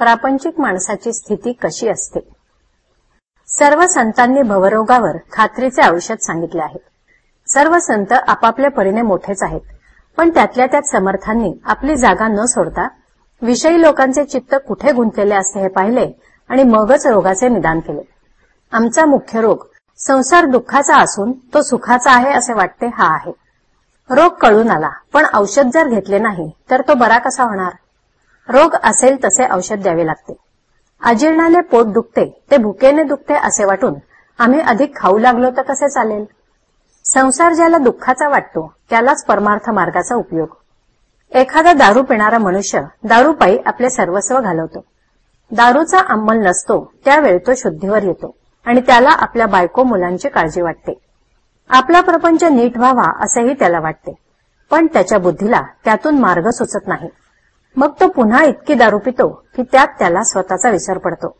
प्रापंचिक माणसाची स्थिती कशी असते? सर्व संतांनी भवरोगावर खात्रीचे औषध सांगितले आहे. सर्व संत आपापल्या परीने मोठेच आहेत पण त्यातल्या त्यात समर्थांनी आपली जागा न सोडता विषयी लोकांचे चित्त कुठे गुंतलेले असते हे पाहिले आणि मगच रोगाचे निदान केले. आमचा मुख्य रोग संसार दुःखाचा असून तो सुखाचा आहे असे वाटते हा आहे. रोग कळून आला पण औषध जर घेतले नाही तर तो बरा कसा होणार? रोग असेल तसे औषध द्यावे लागते. अजीर्णाने पोट दुखते ते भुकेने दुखते असे वाटून आम्ही अधिक खाऊ लागलो तर कसे चालेल? संसार ज्याला दुःखाचा वाटतो त्यालाच परमार्थ मार्गाचा उपयोग. एखादा दारू पिणारा मनुष्य दारूपायी आपले सर्वस्व घालवतो. दारूचा अंमल नसतो त्यावेळी तो शुद्धीवर येतो आणि त्याला आपल्या बायको मुलांची काळजी वाटते. आपला प्रपंच नीट व्हावा असेही त्याला वाटते पण त्याच्या बुद्धीला त्यातून मार्ग सुचत नाही. मग तो पुन्हा इतकी दारू पितो की त्यात त्याला स्वतःचा विसर पडतो.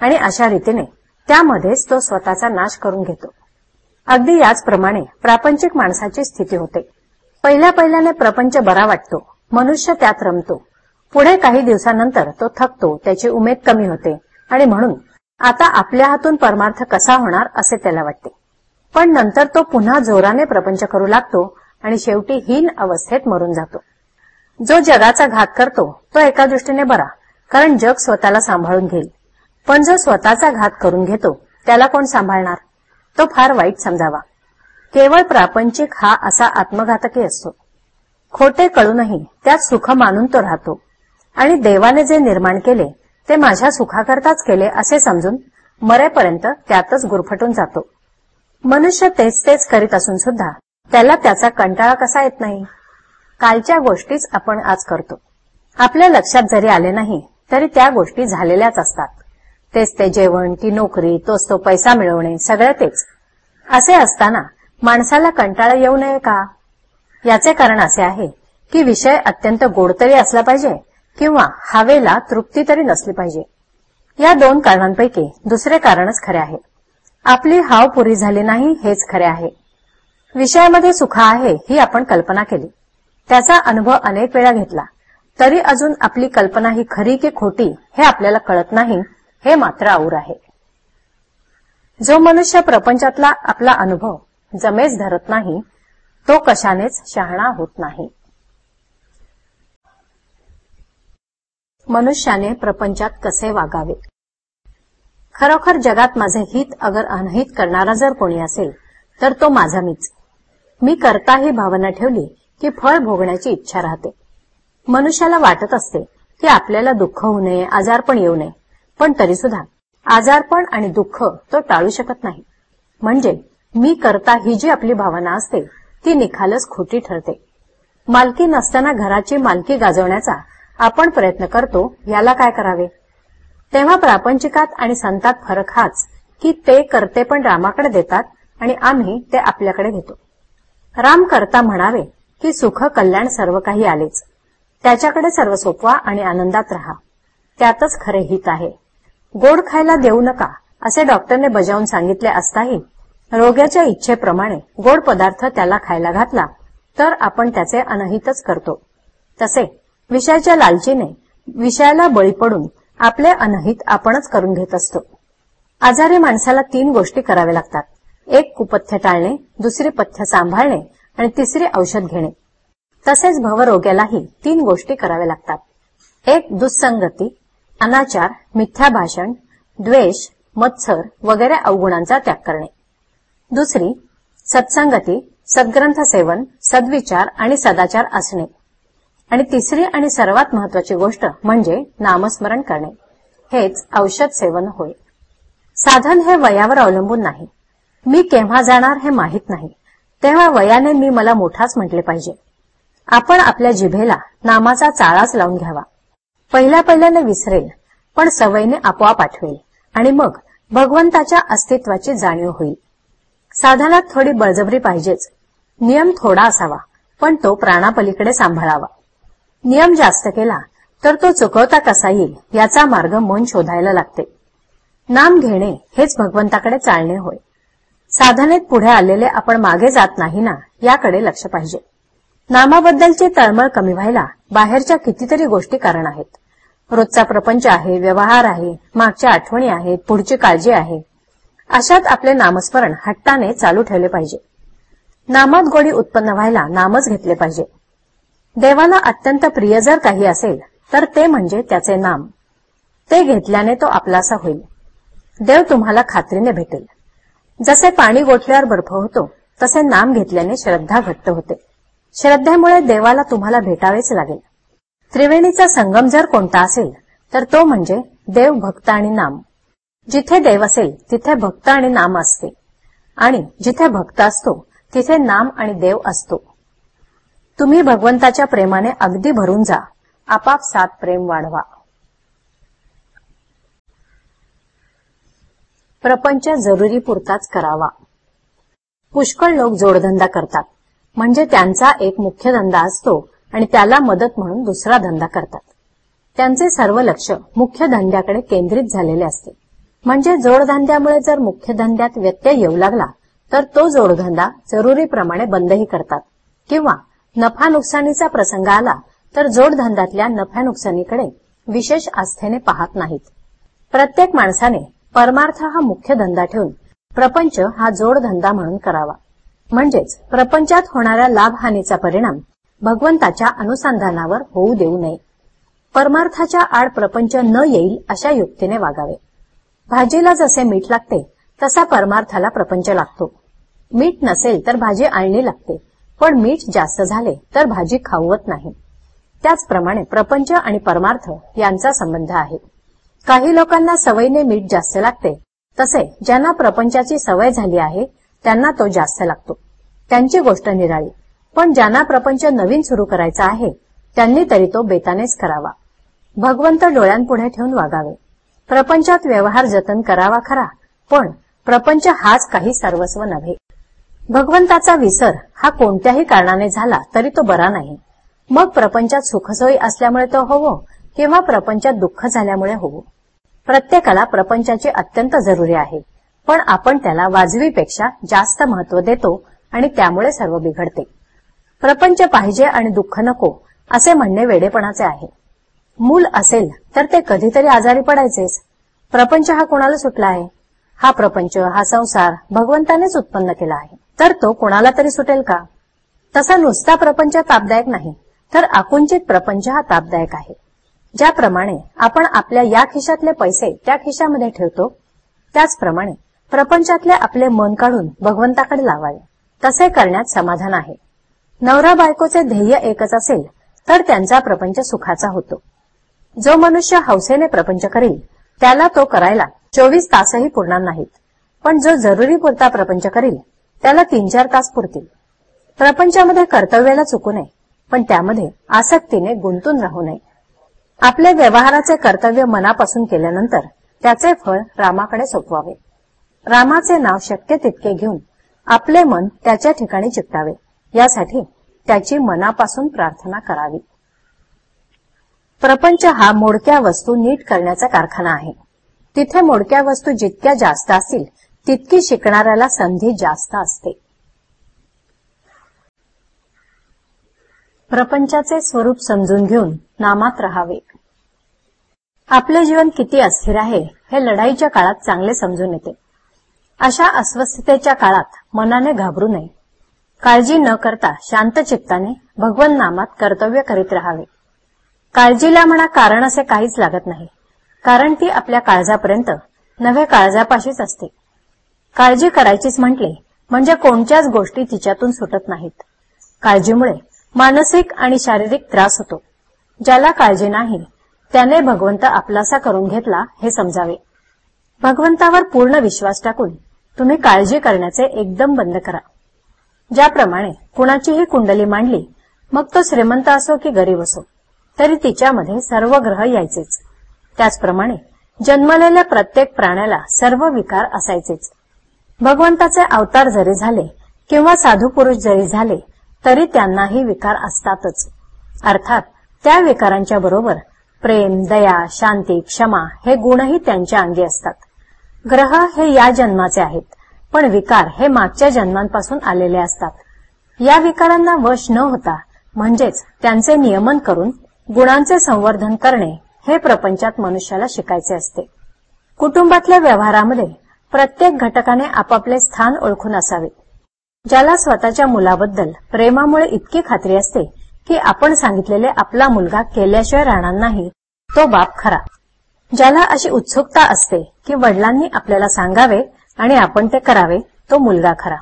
आणि अशा रीतीने त्यामध्येच तो स्वतःचा नाश करून घेतो. अगदी याचप्रमाणे प्रापंचिक माणसाची स्थिती होते. पहिल्या पहिल्याने प्रपंच बरा वाटतो मनुष्य त्यात रमतो. पुढे काही दिवसानंतर तो थकतो त्याची उमेद कमी होते आणि म्हणून आता आपल्या हातून परमार्थ कसा होणार असे त्याला वाटते. पण नंतर तो पुन्हा जोराने प्रपंच करू लागतो आणि शेवटी हीन अवस्थेत मरून जातो. जो जगाचा घात करतो तो एका दृष्टीने बरा कारण जग स्वतःला सांभाळून घेईल. पण जो स्वतःचा घात करून घेतो त्याला कोण सांभाळणार? तो फार वाईट समजावा. केवळ प्रापंचिक हा असा आत्मघातकी असतो. खोटे कळूनही त्यात सुख मानून तो राहतो. आणि देवाने जे निर्माण केले ते माझ्या सुखाकरताच केले असे समजून मरेपर्यंत त्यातच गुरफटून जातो. मनुष्य तेच तेच करीत असून सुद्धा त्याला त्याचा कंटाळा कसा येत नाही? कालच्या गोष्टीच आपण आज करतो. आपल्या लक्षात जरी आले नाही तरी त्या गोष्टी झालेल्याच असतात. तेच ते जेवण ती नोकरी तोच तो पैसा मिळवणे सगळं तेच. असे असताना माणसाला कंटाळा येऊ नये का? याचे कारण असे आहे की विषय अत्यंत गोड तरी असला पाहिजे किंवा हवेला तृप्ती तरी नसली पाहिजे. या दोन कारणांपैकी दुसरे कारणच खरे आहे. आपली हाव पुरी झाली नाही हेच खरे आहे. विषयामध्ये सुख आहे ही आपण कल्पना केली. त्याचा अनुभव अनेक वेळा घेतला. तरी अजून आपली कल्पना ही खरी की खोटी हे आपल्याला कळत नाही हे मात्र आऊर आहे. जो मनुष्य प्रपंचातला आपला अनुभव जमेच धरत नाही तो कशानेच शहाणा होत नाही. मनुष्याने प्रपंचात कसे वागावे? खरोखर जगात माझे हित अगर अनहित करणारा जर कोणी असेल तर तो माझा मीच. मी करता ही भावना ठेवली की फळ भोगण्याची इच्छा राहते. मनुष्याला वाटत असते की आपल्याला दुःख होऊ नये आजारपण येऊ नये. पण तरी सुद्धा आजारपण आणि दुःख तो टाळू शकत नाही. म्हणजे मी करता ही जी आपली भावना असते ती निखालच खोटी ठरते. मालकी नसताना घराची मालकी गाजवण्याचा आपण प्रयत्न करतो याला काय करावे? तेव्हा प्रापंचिकात आणि संतात फरक हाच की ते करते पण रामाकडे देतात आणि आम्ही ते आपल्याकडे घेतो. राम करता म्हणावे की सुख कल्याण सर्व काही आलेच. त्याच्याकडे सर्व सोपवा आणि आनंदात राहा. त्यातच खरे हित आहे. गोड खायला देऊ नका असे डॉक्टरने बजावून सांगितले असताही रोग्याच्या इच्छेप्रमाणे गोड पदार्थ त्याला खायला घातला तर आपण त्याचे अनहितच करतो. तसे विषयाच्या लालचीने विषयाला बळी पडून आपले अनहित आपणच करून घेत असतो. आजारी माणसाला तीन गोष्टी कराव्या लागतात. एक कुपथ्य टाळणे दुसरी पथ्य सांभाळणे आणि तिसरी औषध घेणे. तसेच भवरोग्यालाही तीन गोष्टी कराव्या लागतात. एक दुस्संगती अनाचार मिथ्या भाषण द्वेष मत्सर वगैरे अवगुणांचा त्याग करणे. दुसरी सत्संगती सद्ग्रंथ सेवन सद्विचार आणि सदाचार असणे. आणि तिसरी आणि सर्वात महत्वाची गोष्ट म्हणजे नामस्मरण करणे. हेच औषध सेवन होय. साधन हे वयावर अवलंबून नाही. मी केव्हा जाणार हे माहीत नाही. तेव्हा वयाने मी मला मोठाच म्हटले पाहिजे. आपण आपल्या जिभेला नामाचा चाळाच लावून घ्यावा. पहिल्या पहिल्याने विसरेल पण सवयीने आपोआप आठवेल आणि मग भगवंताच्या अस्तित्वाची जाणीव होईल. साधनात थोडी बळजबरी पाहिजेच. नियम थोडा असावा पण तो प्राणापलीकडे सांभाळावा. नियम जास्त केला तर तो चुकवता कसा येईल याचा मार्ग मन शोधायला लागते. नाम घेणे हेच भगवंताकडे चालणे होय. साधनेत पुढे आलेले आपण मागे जात नाही ना याकडे लक्ष पाहिजे. नामाबद्दलची तळमळ कमी व्हायला बाहेरच्या कितीतरी गोष्टी कारण आहेत. रोजचा प्रपंच आहे व्यवहार आहे मागच्या आठवणी आहेत पुढची काळजी आहे. अशात आपले नामस्मरण हट्टाने चालू ठेवले पाहिजे. नामात गोडी उत्पन्न व्हायला नामच घेतले पाहिजे. देवाला अत्यंत प्रिय जर काही असेल तर ते म्हणजे त्याचे नाम. ते घेतल्याने तो आपलासा होईल. देव तुम्हाला खात्रीने भेटेल. जसे पाणी गोठल्यावर बर्फ होतो तसे नाम घेतल्याने श्रद्धा घट्ट होते. श्रद्धेमुळे देवाला तुम्हाला भेटावेच लागेल. त्रिवेणीचा संगम जर कोणता असेल तर तो म्हणजे देव भक्त आणि नाम. जिथे देव असेल तिथे भक्त आणि नाम असते. आणि जिथे भक्त असतो तिथे नाम आणि देव असतो. तुम्ही भगवंताच्या प्रेमाने अगदी भरून जा. आपापसात प्रेम वाढवा. प्रपंच जरुरी पुरताच करावा. पुष्कळ लोक जोडधंदा करतात. म्हणजे त्यांचा एक मुख्य धंदा असतो आणि त्याला मदत म्हणून दुसरा धंदा करतात. त्यांचे सर्व लक्ष मुख्य धंद्याकडे केंद्रित झालेले असते. म्हणजे जोडधंद्यामुळे जर मुख्य धंद्यात व्यत्यय येऊ लागला तर तो जोडधंदा जरुरीप्रमाणे बंदही करतात. किंवा नफा नुकसानीचा प्रसंग आला तर जोडधंद्यातल्या नफ्या नुकसानीकडे विशेष आस्थेने पाहत नाहीत. प्रत्येक माणसाने परमार्थ हा मुख्य धंदा ठेवून प्रपंच हा जोडधंदा म्हणून करावा. म्हणजेच प्रपंचात होणाऱ्या लाभहानीचा परिणाम भगवंताच्या अनुसंधानावर होऊ देऊ नये. परमार्थाच्या आड प्रपंच न येईल अशा युक्तीने वागावे. भाजीला जसे मीठ लागते तसा परमार्थाला प्रपंच लागतो. मीठ नसेल तर भाजी आणली लागते पण मीठ जास्त झाले तर भाजी खाऊवत नाही. त्याचप्रमाणे प्रपंच आणि परमार्थ यांचा संबंध आहे. काही लोकांना सवयीने मीठ जास्त लागते. तसे ज्यांना प्रपंचाची सवय झाली आहे त्यांना तो जास्त लागतो. त्यांची गोष्ट निराळी. पण ज्यांना प्रपंच नवीन सुरू करायचा आहे त्यांनी तरी तो बेतानेच करावा. भगवंत डोळ्यांपुढे ठेवून वागावे. प्रपंचात व्यवहार जतन करावा खरा पण प्रपंच हाच काही सर्वस्व नव्हे. भगवंताचा विसर हा कोणत्याही कारणाने झाला तरी तो बरा नाही. मग प्रपंचात सुखसोयी असल्यामुळे तो होवो किंवा प्रपंचात दुःख झाल्यामुळे होवो? प्रत्येकाला प्रपंचाची अत्यंत जरुरी आहे. पण आपण त्याला वाजवीपेक्षा जास्त महत्त्व देतो आणि त्यामुळे सर्व बिघडते. प्रपंच पाहिजे आणि दुःख नको असे म्हणणे वेडेपणाचे आहे. मूल असेल तर ते कधीतरी आजारी पडायचेच. प्रपंच हा कोणाला सुटला आहे? हा प्रपंच हा संसार भगवंतानेच उत्पन्न केला आहे. तर तो कोणाला तरी सुटेल का? तसा नुसता प्रपंच तापदायक नाही तर आकुंचित प्रपंच हा तापदायक आहे. ज्याप्रमाणे आपण आपल्या या खिशातले पैसे त्या खिशामध्ये ठेवतो त्याचप्रमाणे प्रपंचातले आपले मन काढून भगवंताकडे लावावे. तसे करण्यात समाधान आहे. नवरा बायकोचे ध्येय एकच असेल तर त्यांचा प्रपंच सुखाचा होतो. जो मनुष्य हौसेने प्रपंच करील त्याला तो करायला चोवीस तासही पुरणार नाहीत. पण जो जरुरी पुरता प्रपंच करील त्याला तीन चार तास पुरतील. प्रपंचामध्ये कर्तव्याला चुकू नये पण त्यामध्ये आसक्तीने गुंतून राहू नये. आपले व्यवहाराचे कर्तव्य मनापासून केल्यानंतर त्याचे फळ रामाकडे सोपवावे. रामाचे नाव शक्य तितके घेऊन आपले मन त्याच्या ठिकाणी चिकटावे यासाठी त्याची मनापासून प्रार्थना करावी. प्रपंच हा मोडक्या वस्तू नीट करण्याचा कारखाना आहे. तिथे मोडक्या वस्तू जितक्या जास्त असतील तितकी शिकणाऱ्याला संधी जास्त असते. प्रपंचाचे स्वरूप समजून घेऊन नामात राहावे. आपले जीवन किती अस्थिर आहे हे लढाईच्या काळात चांगले समजून येते. अशा अस्वस्थतेच्या काळात मनाने घाबरू नये. काळजी न करता शांत चित्ताने भगवन नामात कर्तव्य करीत राहावे. काळजीला म्हणा कारण असे काहीच लागत नाही कारण ती आपल्या काळजापर्यंत नव्हे काळजापाशीच असते. काळजी करायचीच म्हटले म्हणजे कोणत्याच गोष्टी तिच्यातून सुटत नाहीत. काळजीमुळे मानसिक आणि शारीरिक त्रास होतो. ज्याला काळजी नाही त्याने भगवंत आपलासा करून घेतला हे समजावे. भगवंतावर पूर्ण विश्वास टाकून तुम्ही काळजी करण्याचे एकदम बंद करा. ज्याप्रमाणे कुणाचीही कुंडली मांडली मग तो श्रीमंत असो की गरीब असो तरी तिच्यामध्ये सर्व ग्रह यायचेच. त्याचप्रमाणे जन्मलेल्या प्रत्येक प्राण्याला सर्व विकार असायचेच. भगवंताचे अवतार जरी झाले किंवा साधू पुरुष जरी झाले तरी त्यांनाही विकार असतातच. अर्थात त्या विकारांच्या बरोबर प्रेम दया शांती क्षमा हे गुणही त्यांच्या अंगी असतात. ग्रह हे या जन्माचे आहेत पण विकार हे मागच्या जन्मांपासून आलेले असतात. या विकारांना वश न होता म्हणजेच त्यांचे नियमन करून गुणांचे संवर्धन करणे हे प्रपंचात मनुष्याला शिकायचे असते. कुटुंबातल्या व्यवहारामध्ये प्रत्येक घटकाने आपापले स्थान ओळखून असावे. ज्याला स्वतःच्या मुलाबद्दल प्रेमामुळे इतकी खात्री असते की आपण सांगितलेले आपला मुलगा केल्याशिवाय राहणार नाही तो बाप खरा. ज्याला अशी उत्सुकता असते की वडिलांनी आपल्याला सांगावे आणि आपण ते करावे तो मुलगा खरा.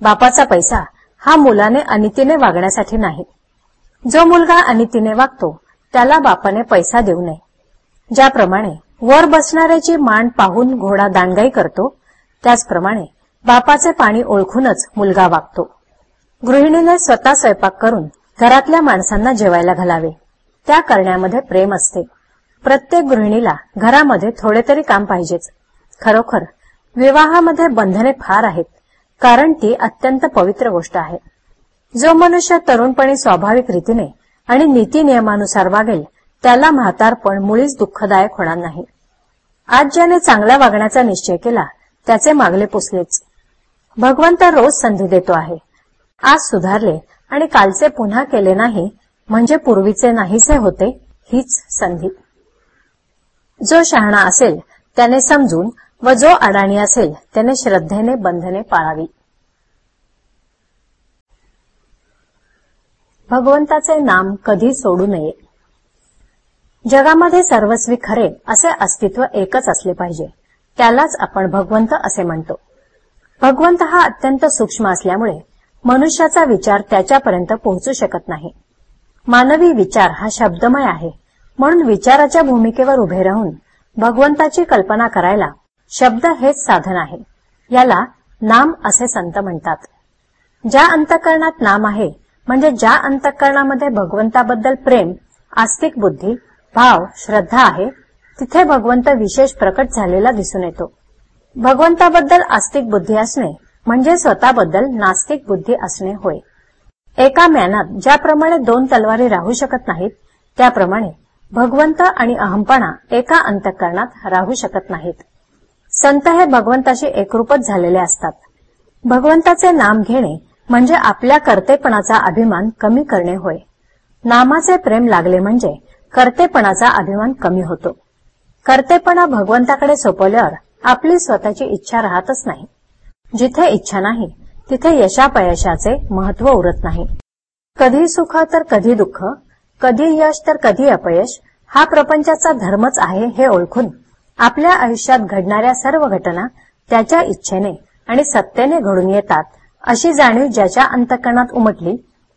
बापाचा पैसा हा मुलाने अनितीने वागण्यासाठी नाही. जो मुलगा अनितीने वागतो त्याला बापाने पैसा देऊ नये. ज्याप्रमाणे वर बसणाऱ्याची मान पाहून घोडा दांडगाई करतो त्याचप्रमाणे बापाचे पाणी ओळखूनच मुलगा वागतो. गृहिणीने स्वतः स्वयंपाक करून घरातल्या माणसांना जेवायला घालावे. त्या करण्यामध्ये प्रेम असते. प्रत्येक गृहिणीला घरामध्ये थोडे तरी काम पाहिजेच. खरोखर विवाहामध्ये बंधने फार आहेत कारण ती अत्यंत पवित्र गोष्ट आहे. जो मनुष्य तरुणपणी स्वाभाविक रीतीने आणि नीती नियमानुसार वागेल त्याला म्हातारपण मुळीच दुःखदायक होणार नाही. आज ज्याने चांगला वागण्याचा निश्चय केला त्याचे मागले पुसलेच. भगवंत रोज संधी देतो आहे. आज सुधारले आणि कालचे पुन्हा केले नाही म्हणजे पूर्वीचे नाहीसे होते हीच संधी. जो शहाणा असेल त्याने समजून व जो अडाणी असेल त्याने श्रद्धेने बंधने पाळावी. भगवंताचे नाम कधी सोडू नये. जगामध्ये सर्वस्वी खरे असे अस्तित्व एकच असले पाहिजे. त्यालाच आपण भगवंत असे म्हणतो. भगवंत हा अत्यंत सूक्ष्म असल्यामुळे मनुष्याचा विचार त्याच्यापर्यंत पोहोचू शकत नाही. मानवी विचार हा शब्दमय आहे म्हणून विचाराच्या भूमिकेवर उभे राहून भगवंताची कल्पना करायला शब्द हेच साधन आहे. याला नाम असे संत म्हणतात. ज्या अंतकरणात नाम आहे म्हणजे ज्या अंतकरणामध्ये भगवंताबद्दल प्रेम आस्तिक बुद्धी भाव श्रद्धा आहे तिथे भगवंत विशेष प्रकट झालेला दिसून येतो. भगवंताबद्दल आस्तिक बुद्धी असणे म्हणजे स्वतःबद्दल नास्तिक बुद्धी असणे होय. एका म्यानात ज्याप्रमाणे दोन तलवारी राहू शकत नाहीत त्याप्रमाणे भगवंत आणि अहमपणा एका अंतकरणात राहू शकत नाहीत. संत हे भगवंताशी एकरूपच झालेले असतात. भगवंताचे नाम घेणे म्हणजे आपल्या कर्तेपणाचा अभिमान कमी करणे होय. नामाचे प्रेम लागले म्हणजे कर्तेपणाचा अभिमान कमी होतो. कर्तेपणा भगवंताकडे सोपवल्यावर आपली स्वतःची इच्छा राहतच नाही. जिथे इच्छा नाही तिथे यशापयशाचे महत्त्व उरत नाही. कधी सुख तर कधी दुःख कधी यश तर कधी अपयश हा प्रपंचाचा धर्मच आहे हे ओळखून आपल्या आयुष्यात घडणाऱ्या सर्व घटना त्याच्या इच्छेने आणि सत्तेने घडून येतात अशी जाणीव ज्याच्या अंतकरणात उमटली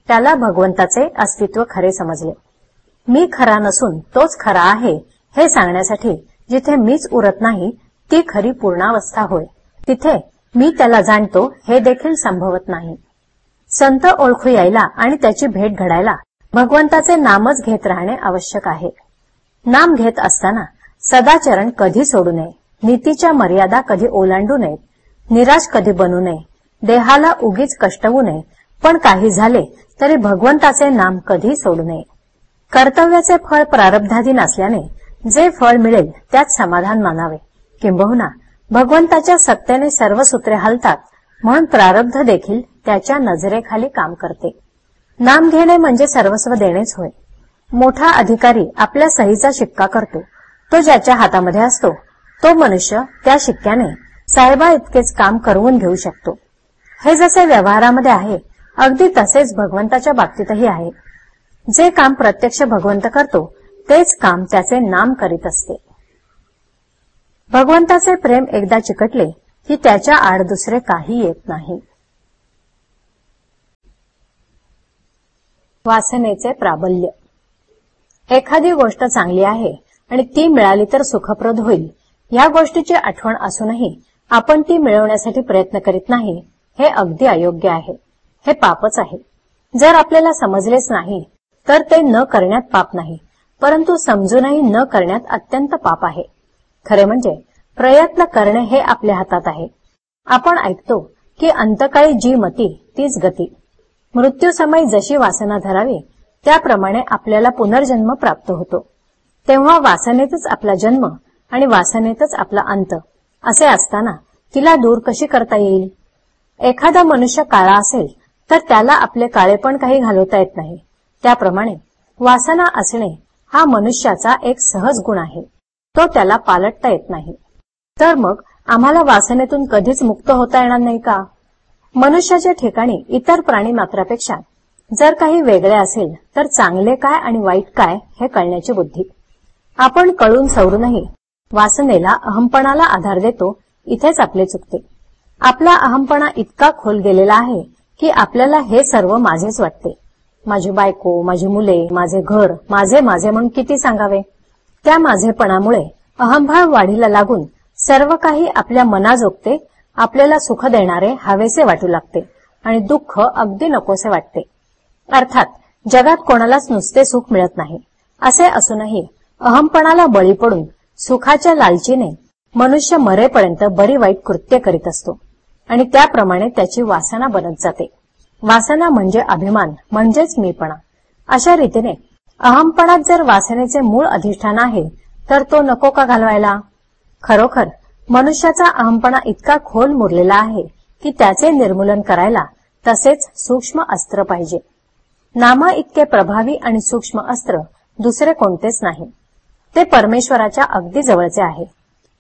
त्याला भगवंताचे अस्तित्व खरे समजले. मी खरा नसून तोच खरा आहे हे सांगण्यासाठी जिथे मीच उरत नाही ती खरी पूर्णावस्था होय. तिथे मी त्याला जाणतो हे देखील संभवत नाही. संत ओळखू यायला आणि त्याची भेट घडायला भगवंताचे नामच घेत राहणे आवश्यक आहे. नाम घेत असताना सदाचरण कधी सोडू नये नीतीच्या मर्यादा कधी ओलांडू नयेत निराश कधी बनू नये देहाला उगीच कष्टवू नये पण काही झाले तरी भगवंताचे नाम कधी सोडू नये. कर्तव्याचे फळ प्रारब्धाधीन असल्याने जे फळ मिळेल त्यात समाधान मानावे. किंबहुना भगवंताच्या सत्तेने सर्व सूत्रे हलतात म्हणून प्रारब्ध देखील त्याच्या नजरेखाली काम करते. नाम घेणे म्हणजे सर्वस्व देणेच होय. मोठा अधिकारी आपल्या सहीचा शिक्का करतो. तो ज्याच्या हातामध्ये असतो तो मनुष्य त्या शिक्क्याने साहेबा इतकेच काम करवून घेऊ शकतो. हे जसे व्यवहारामध्ये आहे अगदी तसेच भगवंताच्या बाबतीतही आहे. जे काम प्रत्यक्ष भगवंत करतो तेच काम त्याचे नाम करीत असते. भगवंताचे प्रेम एकदा चिकटले की त्याच्या आड दुसरे काही येत नाही. वासनेचे प्राबल्य. एखादी गोष्ट चांगली आहे आणि ती मिळाली तर सुखप्रद होईल. या गोष्टीची आठवण असूनही आपण ती मिळवण्यासाठी प्रयत्न करीत नाही हे अगदी अयोग्य आहे. हे पापच आहे. जर आपल्याला समजलेच नाही तर ते न करण्यात पाप नाही परंतु समजूनही न करण्यात अत्यंत पाप आहे. खरे म्हणजे प्रयत्न करणे हे आपल्या हातात आहे. आपण ऐकतो की अंतकाळी जी मती तीच गती. मृत्यूसमय जशी वासना धरावी त्याप्रमाणे आपल्याला पुनर्जन्म प्राप्त होतो. तेव्हा वासनेतच आपला जन्म आणि वासनेतच आपला अंत असे असताना तिला दूर कशी करता येईल? एखादा मनुष्य काळा असेल तर त्याला आपले काळेपण काही घालवता येत नाही. त्याप्रमाणे वासना असणे हा मनुष्याचा एक सहज गुण आहे. तो त्याला पालटता येत नाही. तर मग आम्हाला वासनेतून कधीच मुक्त होता येणार नाही का? मनुष्याच्या ठिकाणी इतर प्राणी मात्रापेक्षा जर काही वेगळे असेल तर चांगले काय आणि वाईट काय हे कळण्याची बुद्धी. आपण कळून सवरूनही वासनेला अहमपणाला आधार देतो इथेच आपले चुकते. आपला अहमपणा इतका खोल गेलेला आहे की आपल्याला हे सर्व माझेच वाटते. माझी बायको माझी मुले माझे घर माझे माझे म्हणून किती सांगावे? त्या माझेपणामुळे अहंभाव वाढीला लागून सर्व काही आपल्या मनाजोगते आपल्याला सुख देणारे हवेसे वाटू लागते आणि दुःख अगदी नकोसे वाटते. अर्थात जगात कोणालाच नुसते सुख मिळत नाही. असे असूनही अहमपणाला बळी पडून सुखाच्या लालचीने मनुष्य मरेपर्यंत बरी वाईट कृत्य करीत असतो आणि त्याप्रमाणे त्याची वासना बनत जाते. वासना म्हणजे अभिमान म्हणजेच मीपणा. अशा रीतीने अहमपणात जर वासनेचे मूळ अधिष्ठान आहे तर तो नको का घालवायला? खरोखर मनुष्याचा अहमपणा इतका खोल मुरलेला आहे की त्याचे निर्मूलन करायला तसेच सूक्ष्म अस्त्र पाहिजे. नामा इतके प्रभावी आणि सूक्ष्म अस्त्र दुसरे कोणतेच नाही. ते परमेश्वराच्या अगदी जवळचे आहे.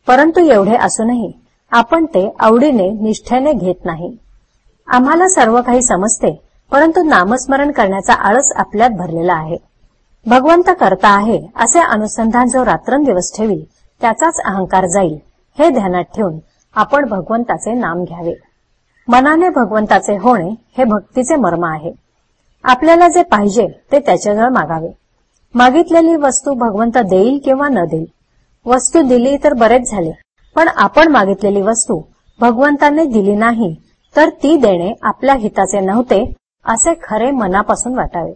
परंतु एवढे असूनही आपण ते आवडीने निष्ठेने घेत नाही. आम्हाला सर्व काही समजते परंतु नामस्मरण करण्याचा आळस आपल्यात भरलेला आहे. भगवंत करता आहे असे अनुसंधान जो रात्रंदिवस ठेवी त्याचाच अहंकार जाईल हे ध्यानात ठेवून आपण भगवंताचे नाम घ्यावे. मनाने भगवंताचे होणे हे भक्तीचे मर्म आहे. आपल्याला जे पाहिजे ते त्याच्याजवळ मागावे. मागितलेली वस्तू भगवंत देईल किंवा न देईल. वस्तू दिली तर बरेच झाले पण आपण मागितलेली वस्तू भगवंताने दिली नाही तर ती देणे आपल्या हिताचे नव्हते असे खरे मनापासून वाटावे.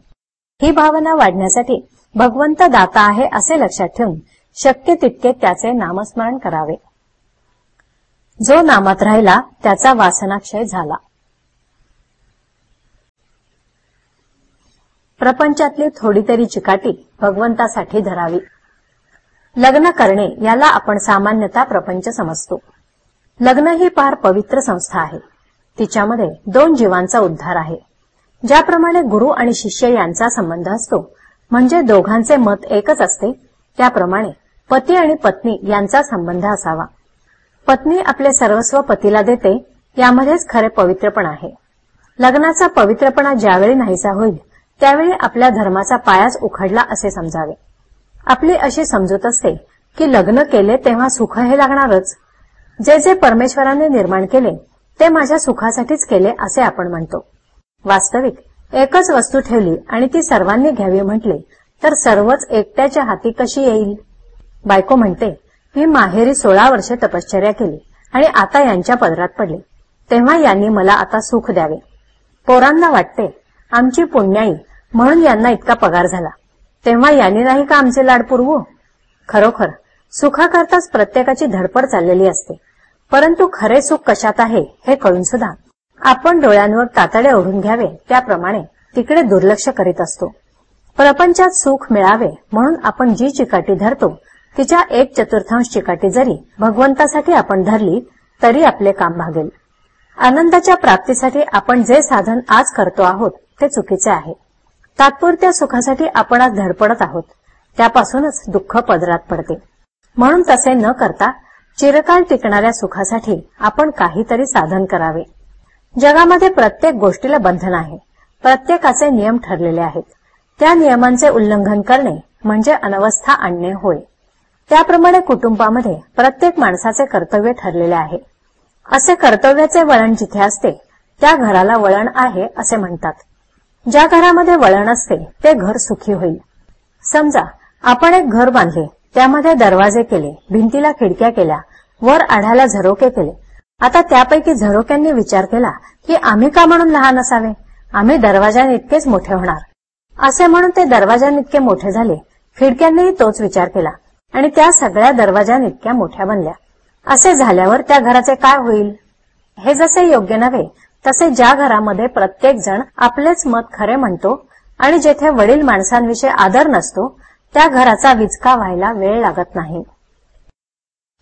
ही भावना वाढण्यासाठी भगवंत दाता आहे असे लक्षात ठेवून शक्य तितके त्याचे नामस्मरण करावे. जो नामात राहिला त्याचा वासनाक्षय झाला. प्रपंचातली थोडीतरी चिकाटी भगवंतासाठी धरावी. लग्न करणे याला आपण सामान्यतः प्रपंच समजतो. लग्न ही फार पवित्र संस्था आहे. तिच्यामध्ये दोन जीवांचा उद्धार आहे. ज्याप्रमाणे गुरु आणि शिष्य यांचा संबंध असतो म्हणजे दोघांचे मत एकच असते त्याप्रमाणे पती आणि पत्नी यांचा संबंध असावा. पत्नी आपले सर्वस्व पतीला देते यामध्येच खरे पवित्रपण आहे. लग्नाचा पवित्रपणा ज्यावेळी नाहीसा होईल त्यावेळी आपल्या धर्माचा पायाच उखडला असे समजावे. आपली अशी समजूत असते की लग्न केले तेव्हा सुख हे लागणारच. जे जे परमेश्वराने निर्माण केले ते माझ्या सुखासाठीच केले असे आपण म्हणतो. वास्तविक. एकच वस्तू ठेवली आणि ती सर्वांनी घ्यावी म्हटले तर सर्वच एकट्याच्या हाती कशी येईल? बायको म्हणते मी माहेरी सोळा वर्षे तपश्चर्या केली आणि आता यांच्या पदरात पडले. तेव्हा यांनी मला आता सुख द्यावे. पोरांना वाटते आमची पुण्याई म्हणून यांना इतका पगार झाला. तेव्हा यांनी नाही का आमचे लाड पुरवू? खरोखर सुखाकरताच प्रत्येकाची धडपड चाललेली असते. परंतु खरे सुख कशात आहे हे कळून सुद्धा आपण डोळ्यांवर तातडे ओढून घ्यावे. त्याप्रमाणे तिकडे दुर्लक्ष करीत असतो. प्रपंचात सुख मिळावे म्हणून आपण जी चिकाटी धरतो तिच्या एक चतुर्थांश चिकाटी जरी भगवंतासाठी आपण धरली तरी आपले काम भागेल. आनंदाच्या प्राप्तीसाठी आपण जे साधन आज करतो आहोत ते चुकीचे आहे. तात्पुरत्या सुखासाठी आपण आज धडपडत आहोत. त्यापासूनच दुःख पदरात पडते. म्हणून तसे न करता चिरकाल टिकणाऱ्या सुखासाठी आपण काहीतरी साधन करावे. जगामध्ये प्रत्येक गोष्टीला बंधन आहे. प्रत्येकाचे नियम ठरलेले आहेत. त्या नियमांचे उल्लंघन करणे म्हणजे अनवस्था आणणे होय. त्याप्रमाणे कुटुंबामध्ये प्रत्येक माणसाचे कर्तव्य ठरलेले आहे. असे कर्तव्याचे वळण जिथे असते त्या घराला वळण आहे असे म्हणतात. ज्या घरामध्ये वळण असते ते घर सुखी होईल. समजा आपण एक घर बांधले त्यामध्ये दरवाजे केले भिंतीला खिडक्या केल्या वर आढायला झरोके केले आता त्यापैकी झरोक्यांनी विचार केला की आम्ही का म्हणून लहान असावे? आम्ही दरवाजानितकेच मोठे होणार. असे म्हणून ते दरवाजानितके मोठे झाले. खिडक्यांनीही तोच विचार केला. आणि त्या सगळ्या दरवाजानितक्या मोठ्या बनल्या. असे झाल्यावर त्या घराचे काय होईल? हे जसे योग्य नव्हे तसे ज्या घरामध्ये प्रत्येक जण आपलेच मत खरे म्हणतो आणि जेथे वडील माणसांविषयी आदर नसतो त्या घराचा विचका व्हायला वेळ लागत नाही.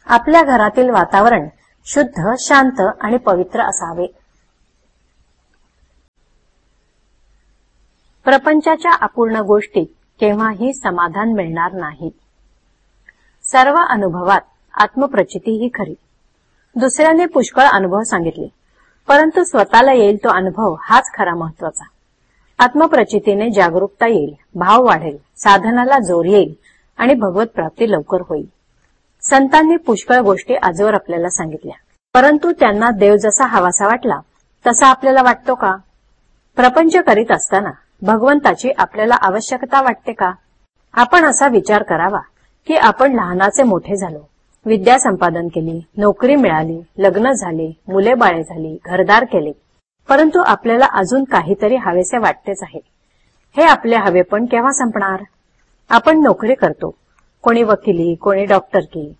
आपल्या घरातील वातावरण शुद्ध शांत आणि पवित्र असावे. प्रपंचाच्या अपूर्ण गोष्टीत केव्हाही समाधान मिळणार नाही. सर्व अनुभवात आत्मप्रचिती ही खरी. दुसऱ्याने पुष्कळ अनुभव सांगितले परंतु स्वतःला येईल तो अनुभव हाच खरा महत्त्वाचा आत्मप्रचितीने जागरूकता येईल भाव वाढेल साधनाला जोर येईल आणि भगवत प्राप्ती लवकर होईल. संतांनी पुष्कळ गोष्टी आजवर आपल्याला सांगितल्या. परंतु त्यांना देव जसा हवासा वाटला तसा आपल्याला वाटतो का? प्रपंच करीत असताना भगवंताची आपल्याला आवश्यकता वाटते का? आपण असा विचार करावा की आपण लहानाचे मोठे झालो विद्या संपादन केली नोकरी मिळाली लग्न झाले मुले बाळे झाली घरदार केले. परंतु आपल्याला अजून काहीतरी हवेसे वाटतेच आहे. हे आपले हवे पण केव्हा संपणार? आपण नोकरी करतो कोणी वकिली कोणी डॉक्टर की.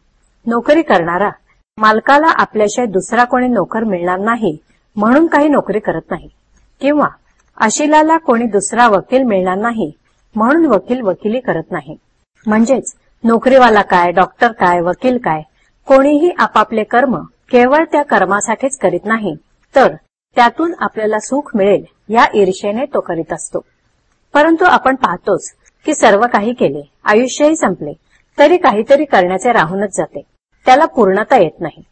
नोकरी करणारा. मालकाला आपल्याशिवाय दुसरा कोणी नोकर मिळणार नाही म्हणून काही नोकरी करत नाही. किंवा अशिलाला कोणी दुसरा वकील मिळणार नाही म्हणून वकील वकिली करत नाही. म्हणजेच नोकरीवाला काय डॉक्टर काय वकील काय कोणीही आपापले कर्म केवळ त्या कर्मासाठीच करीत नाही तर त्यातून आपल्याला सुख मिळेल या ईर्षेने तो करीत असतो. परंतु आपण पाहतोच की सर्व काही केले आयुष्यही संपले तरी काहीतरी करण्याचे राहूनच जाते. त्याला पूर्णता येत नाही.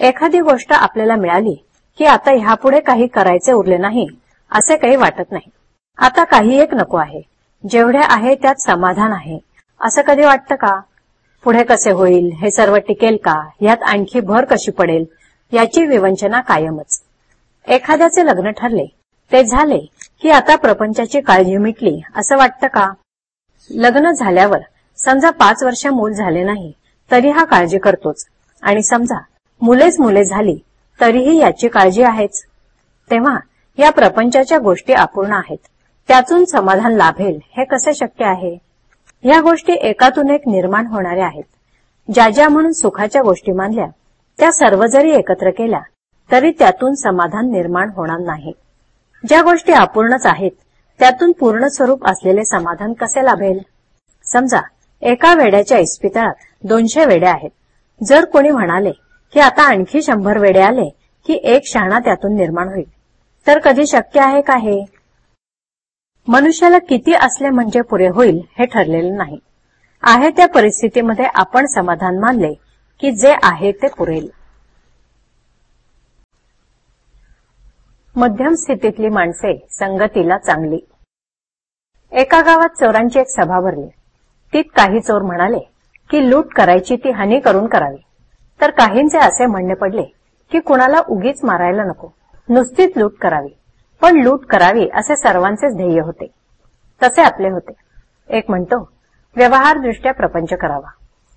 एखादी गोष्ट आपल्याला मिळाली की आता ह्यापुढे काही करायचे उरले नाही असे काही वाटत नाही. आता काही एक नको आहे. जेवढे आहे त्यात समाधान आहे. असं कधी वाटतं का? पुढे कसे होईल? हे सर्व टिकेल का? यात आणखी भर कशी पडेल? याची विवंचना कायमच. एखाद्याचे लग्न ठरले. ते झाले की आता प्रपंचाची काळजी मिटली असं वाटतं का? लग्न झाल्यावर समजा पाच वर्ष मूल झाले नाही तरी हा काळजी करतोच. आणि समजा मुलेच मुले झाली तरीही याची काळजी आहेच. तेव्हा या प्रपंचाच्या गोष्टी अपूर्ण आहेत. त्यातून समाधान लाभेल हे कसे शक्य आहे? या गोष्टी एकातून एक निर्माण होणाऱ्या आहेत. ज्या ज्या म्हणून सुखाच्या गोष्टी मानल्या त्या सर्व जरी एकत्र केल्या तरी त्यातून समाधान निर्माण होणार नाही. ज्या गोष्टी अपूर्णच आहेत त्यातून पूर्ण स्वरूप असलेले समाधान कसे लाभेल? समजा एका वेड्याच्या इस्पितळात दोनशे वेडे आहेत. जर कोणी म्हणाले की आता आणखी शंभर वेडे आले की एक शहाणा त्यातून निर्माण होईल तर कधी शक्य आहे का हे? मनुष्याला किती असले म्हणजे पुरे होईल हे ठरलेले नाही. आहे त्या परिस्थितीमध्ये आपण समाधान मानले की जे आहे ते पुरेल. मध्यम स्थितीतली माणसे संगतीला चांगली. एका गावात चोरांची एक सभा भरली. तीत काही चोर म्हणाले की लूट करायची ती हानी करून करावी. तर काहींचे असे म्हणणे पडले की कुणाला उगीच मारायला नको. नुसतीच लूट करावी. पण लूट करावी असे सर्वांचेच ध्येय होते. तसे आपले होते. एक म्हणतो व्यवहारदृष्ट्या प्रपंच करावा.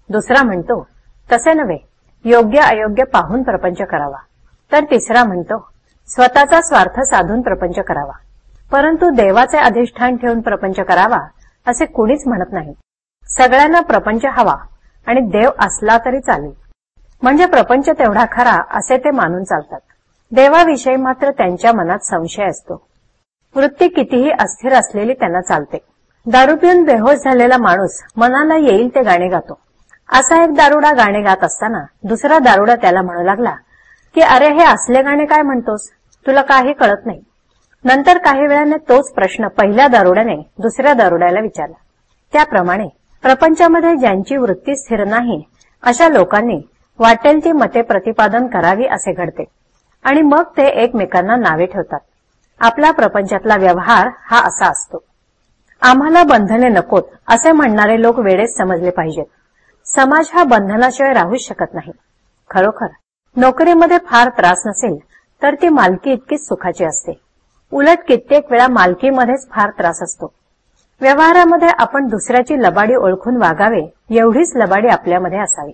दुसरा म्हणतो तसे नव्हे योग्य अयोग्य पाहून प्रपंच करावा. तर तिसरा म्हणतो स्वतःचा स्वार्थ साधून प्रपंच करावा. परंतु देवाचे अधिष्ठान ठेवून प्रपंच करावा असे कुणीच म्हणत नाही. सगळ्यांना प्रपंच हवा आणि देव असला तरी चालेल. म्हणजे प्रपंच तेवढा खरा असे ते मानून चालतात. देवाविषयी मात्र त्यांच्या मनात संशय असतो. वृत्ती कितीही अस्थिर असलेली त्यांना चालते. दारू पिऊन बेहोश झालेला माणूस मनाला येईल ते गाणे गातो. असा एक दारुडा गाणे गात असताना दुसरा दारुडा त्याला म्हणू लागला की अरे हे असले गाणे काय म्हणतोस? तुला काही कळत नाही. नंतर काही वेळाने तोच प्रश्न पहिल्या दारुड्याने दुसऱ्या दारुड्याला विचारला. त्याप्रमाणे प्रपंचामध्ये ज्यांची वृत्ती स्थिर नाही अशा लोकांनी वाटेल ती मते प्रतिपादन करावी असे घडते. आणि मग ते एकमेकांना नावे ठेवतात. आपला प्रपंचातला व्यवहार हा असा असतो. आम्हाला बंधने नकोत असे म्हणणारे लोक वेळेस समजले पाहिजेत. समाज हा बंधनाशिवाय राहूच शकत नाही. खरोखर नोकरीमध्ये फार त्रास नसेल तर ती मालकी इतकीच सुखाची असते. उलट कित्येक वेळा मालकीमध्येच फार त्रास असतो. व्यवहारामध्ये आपण दुसऱ्याची लबाडी ओळखून वागावे एवढीच लबाडी आपल्यामध्ये असावी.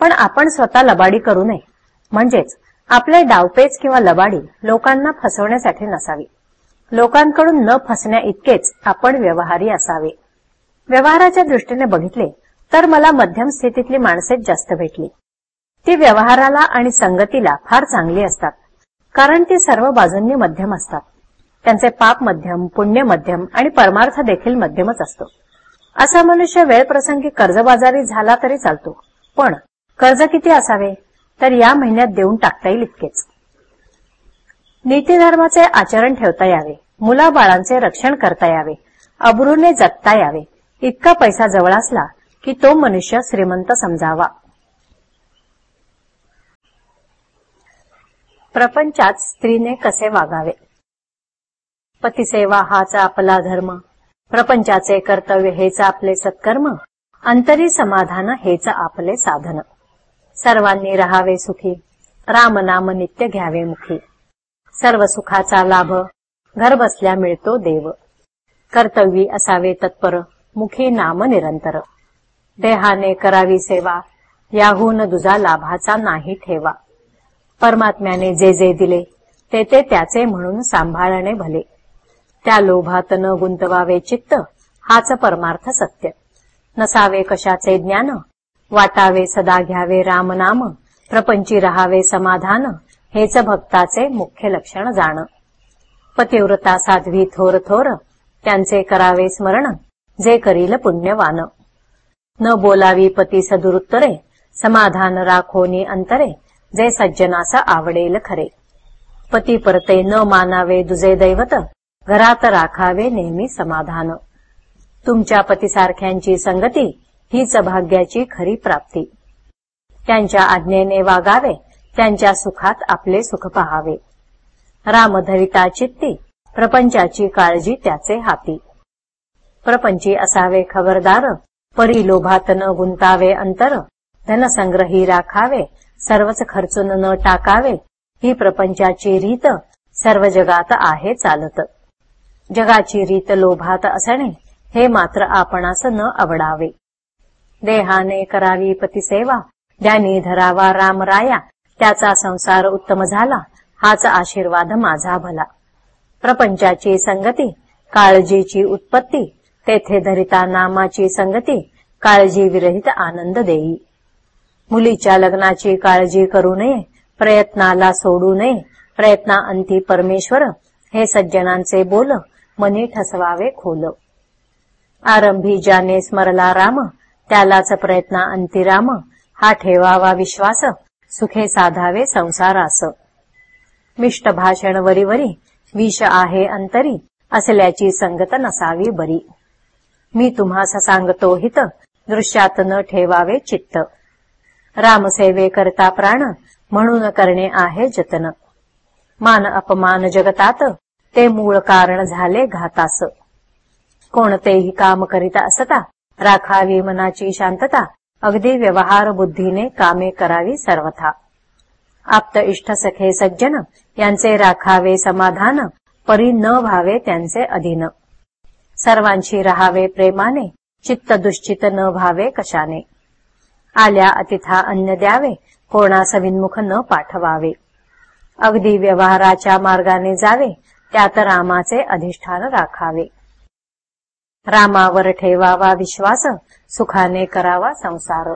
पण आपण स्वतः लबाडी करू नये. म्हणजेच आपले डावपेच किंवा लबाडी लोकांना फसवण्यासाठी नसावी. लोकांकडून न फसण्या इतकेच आपण व्यवहारी असावे. व्यवहाराच्या दृष्टीने बघितले तर मला मध्यम स्थितीतली माणसेच जास्त भेटली. ती व्यवहाराला आणि संगतीला फार चांगली असतात. कारण ती सर्व बाजूंनी मध्यम असतात. त्यांचे पाप मध्यम पुण्य मध्यम आणि परमार्थ देखील मध्यमच असतो. असा मनुष्य वेळ प्रसंगी कर्जबाजारी झाला तरी चालतो. पण कर्ज किती असावे? तर या महिन्यात देऊन टाकता येईल इतकेच. नीतीधर्माचे आचरण ठेवता यावे. मुलाबाळांचे रक्षण करता यावे. अब्रूने जगता यावे. इतका पैसा जवळ असला की तो मनुष्य श्रीमंत समजावा. प्रपंचात स्त्रीने कसे वागावे? पतिसेवा हाच आपला धर्म. प्रपंचाचे कर्तव्य हेच आपले सत्कर्म. अंतरी समाधान हेच आपले साधन. सर्वांनी राहावे सुखी. रामनाम नित्य घ्यावे मुखी. सर्व सुखाचा लाभ. घर बसल्या मिळतो देव. कर्तव्यी असावे तत्पर. मुखी नाम निरंतर. देहाने करावी सेवा. याहून दुजा लाभाचा नाही ठेवा. परमात्म्याने जे जे दिले ते ते त्याचे म्हणून सांभाळणे भले. त्या लोभात न गुंतवावे चित्त हाच परमार्थ सत्य. नसावे कशाचे ज्ञान वाटावे सदा घ्यावे रामनाम प्रपंची रहावे समाधान हेच भक्ताचे मुख्य लक्षण जाण. पतिव्रता साध्वी थोर थोर त्यांचे करावे स्मरण जे करील पुण्यवान. न बोलावी पती सदुरुत्तरे समाधान राखोनी अंतरे जे सज्जनास आवडेल खरे. पती परते न मानावे दुजे दैवत घरात राखावे नेहमी समाधान. तुमच्या पतीसारख्यांची संगती हीच भाग्याची खरी प्राप्ती. त्यांच्या आज्ञेने वागावे त्यांच्या सुखात आपले सुख पहावे. रामधरिता चित्ती प्रपंचाची काळजी त्याचे हाती. प्रपंची असावे खबरदार परी लोभात न गुंतावे अंतर. धनसंग्रही राखावे सर्वच खर्चून न टाकावे. ही प्रपंचाची रीत सर्व जगात आहे चालत. जगाची रीत लोभात असणे हे मात्र आपणास न आवडावे. देहाने करावी पतिसेवा ज्यानी धरावा रामराया त्याचा संसार उत्तम झाला हाच आशीर्वाद माझा भला. प्रपंचाची संगती काळजीची उत्पत्ती तेथे धरिता नामाची संगती काळजी विरहित आनंद देई. मुलीच्या लग्नाची काळजी करू नये प्रयत्नाला सोडू नये प्रयत्ना अंती परमेश्वर हे सज्जनांचे बोल मनी ठसवावे खोल. आरंभी ज्याने स्मरला राम त्यालाच प्रयत्न अंतिराम. हा ठेवावा विश्वास सुखे साधावे संसारास. मिष्ट भाषण वरीवरी विष आहे अंतरी असल्याची संगत नसावी बरी. मी तुम्हास सांगतो हित दृश्यात न ठेवावे चित्त. रामसेवे करता प्राण म्हणून करणे आहे जतन. मान अपमान जगतात ते मूळ कारण झाले घातास. कोणतेही काम करीत असता राखावी मनाची शांतता अगदी व्यवहार बुद्धीने कामे करावी सर्वथा. आप्त इष्ट सखे सज्जन यांचे राखावे समाधान परी न व्हावे त्यांचे अधीन. सर्वांशी राहावे प्रेमाने चित्त दुश्चित न व्हावे कशाने. आल्या अतिथा अन्न द्यावे कोणास विन्मुख न पाठवावे. अगदी व्यवहाराच्या मार्गाने जावे त्यात रामाचे अधिष्ठान राखावे. रामावर ठेवावा विश्वास सुखाने करावा संसार.